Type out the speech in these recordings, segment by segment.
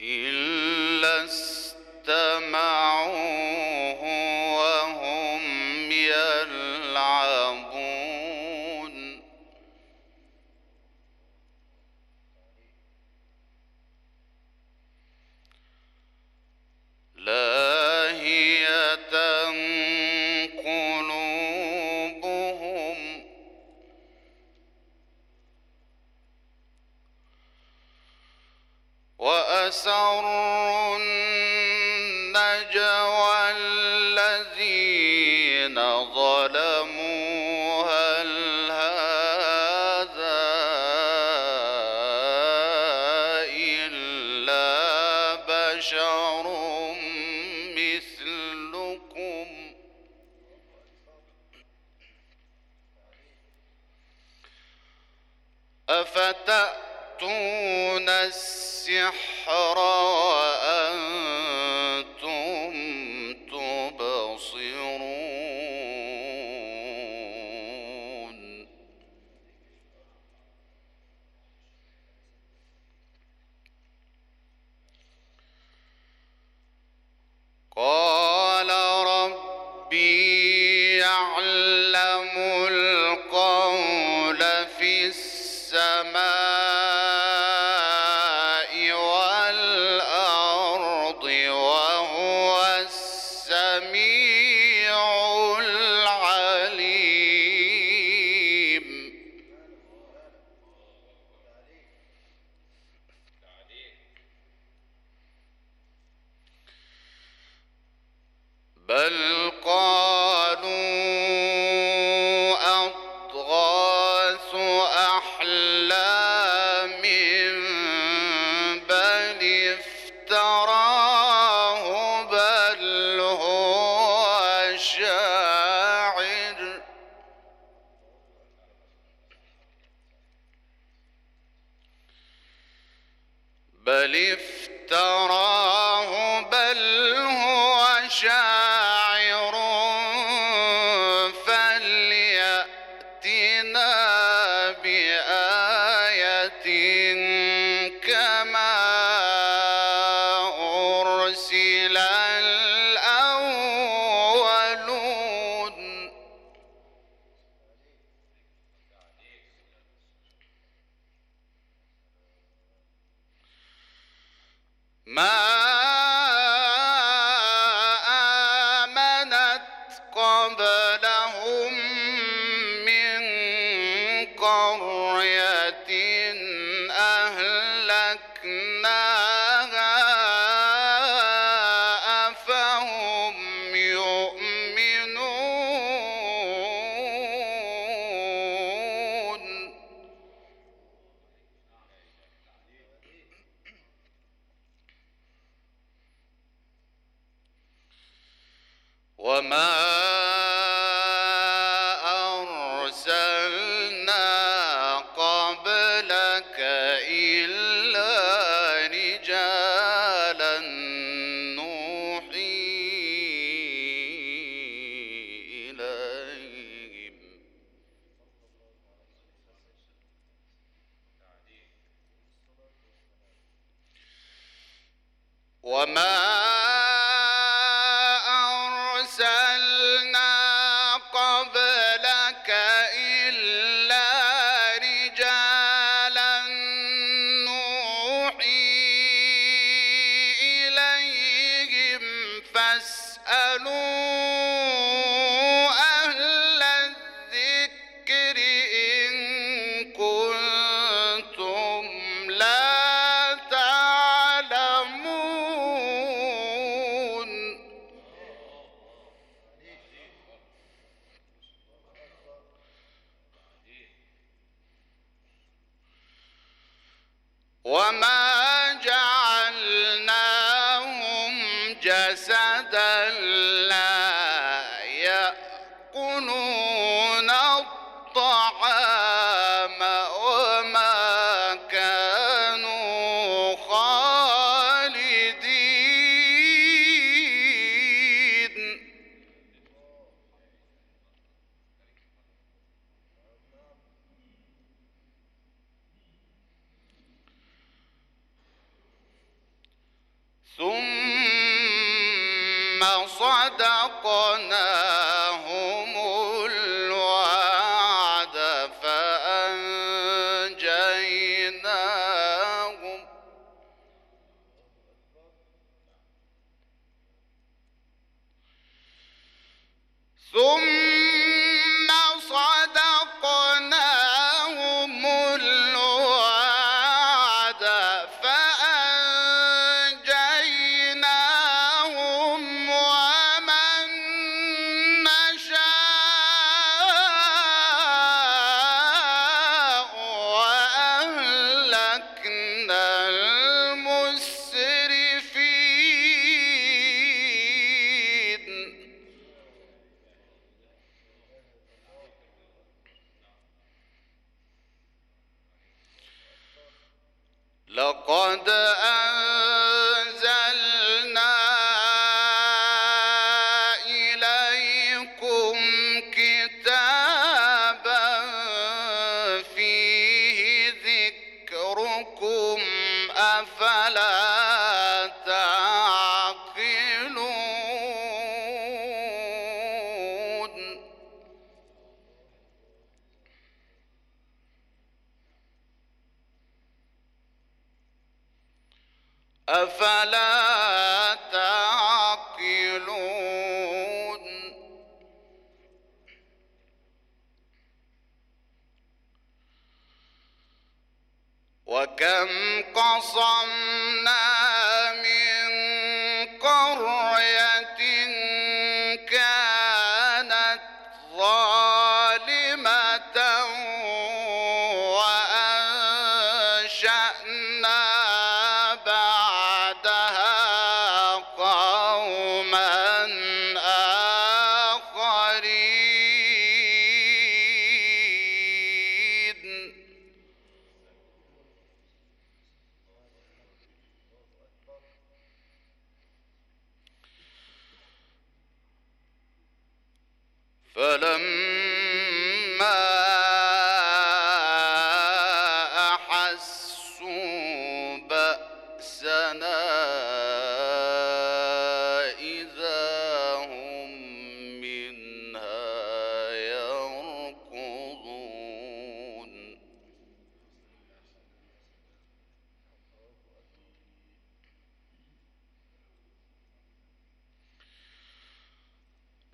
إلا يعلم más. وما أبدا لا يأكلون لقد أفلا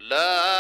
Love.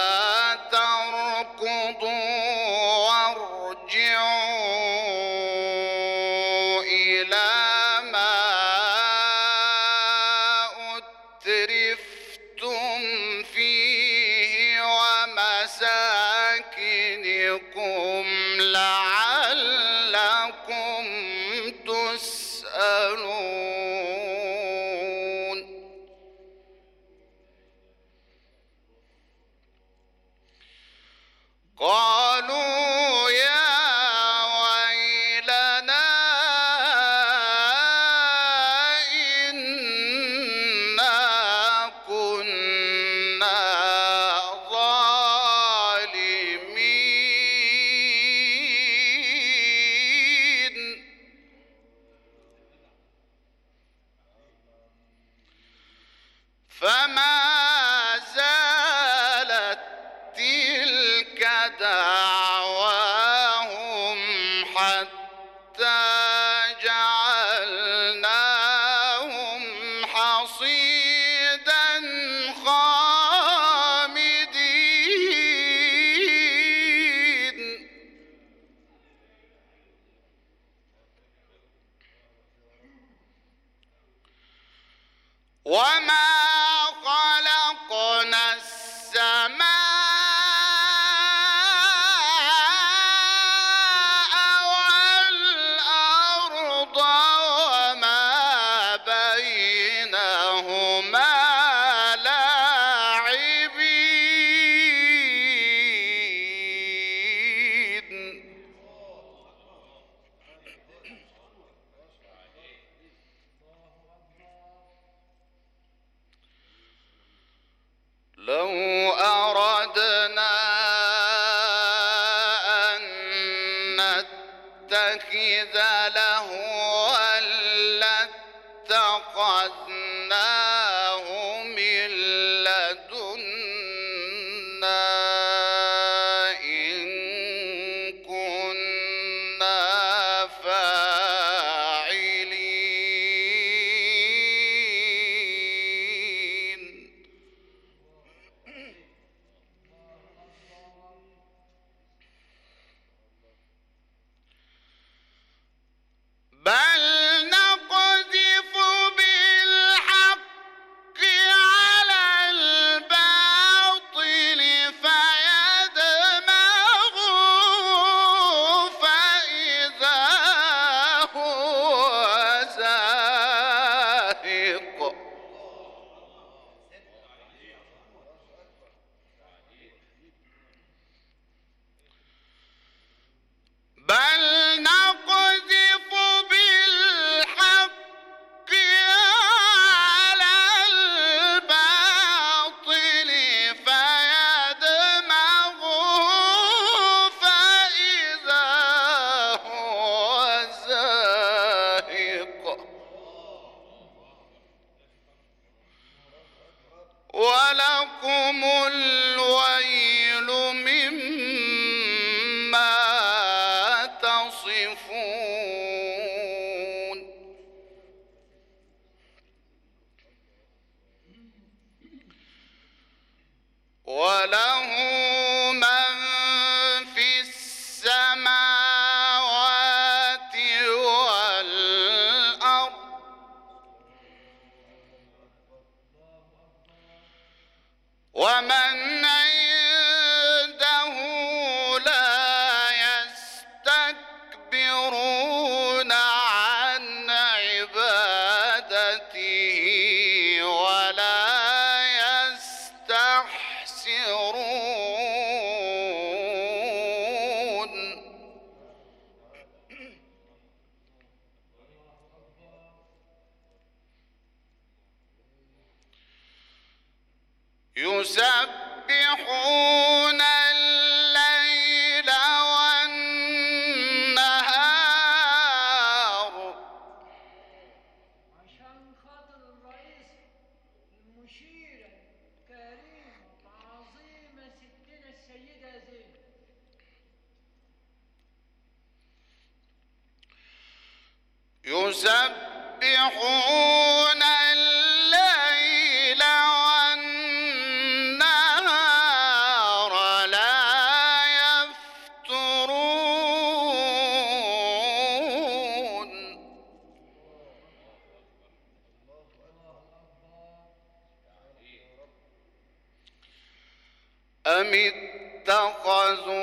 يسبحون الليل والنهار لا يفترون. أم اتخذوا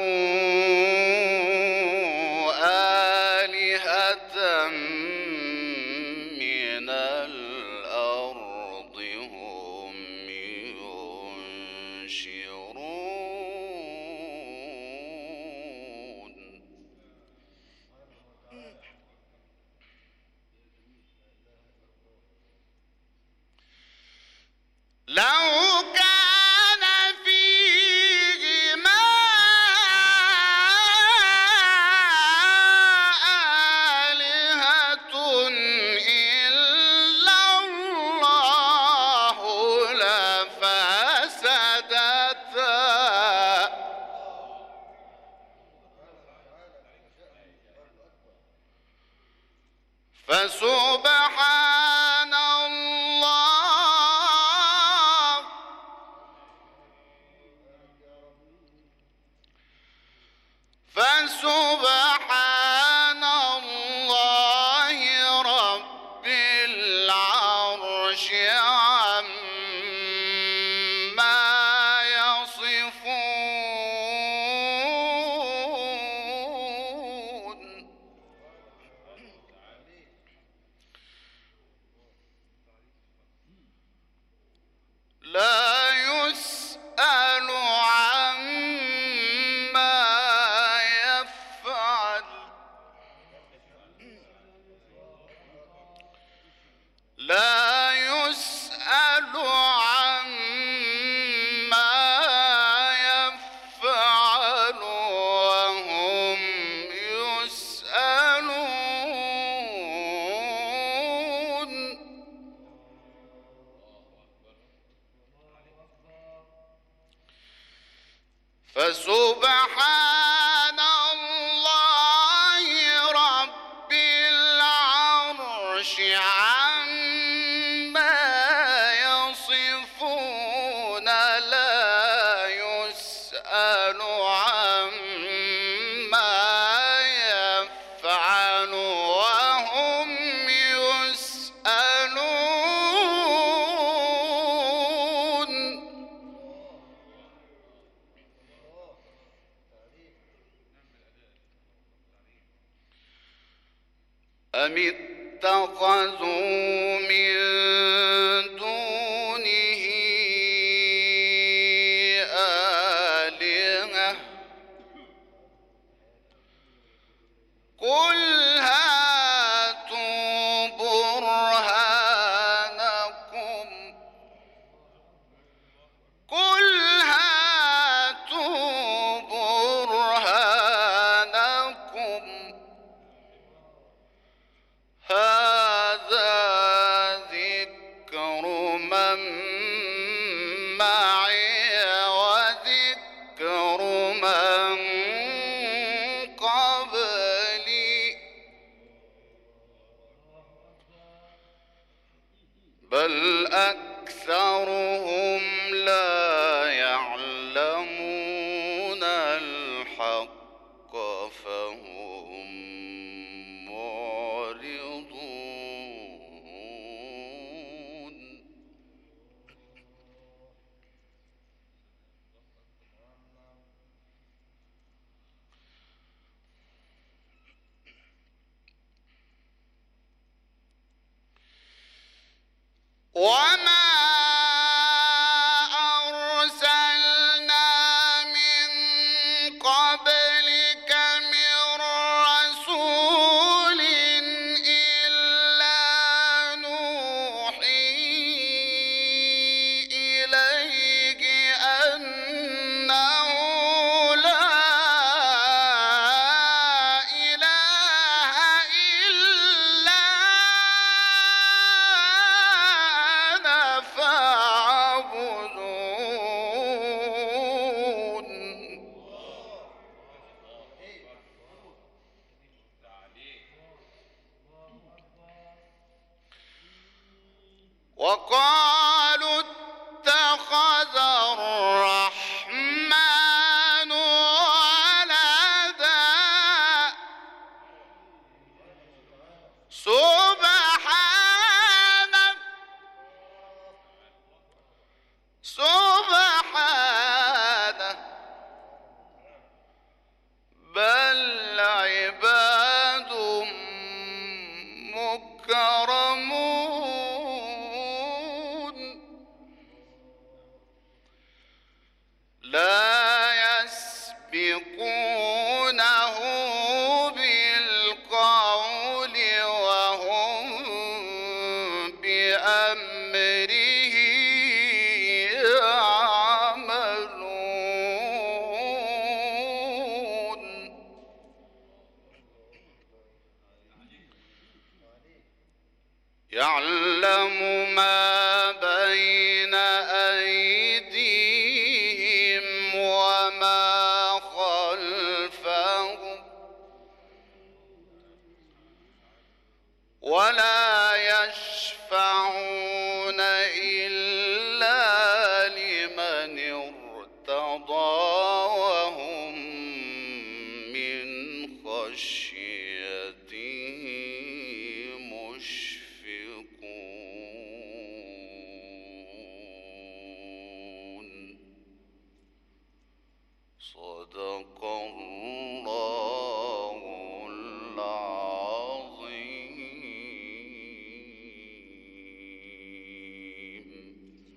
أم اتخذوا poco ولا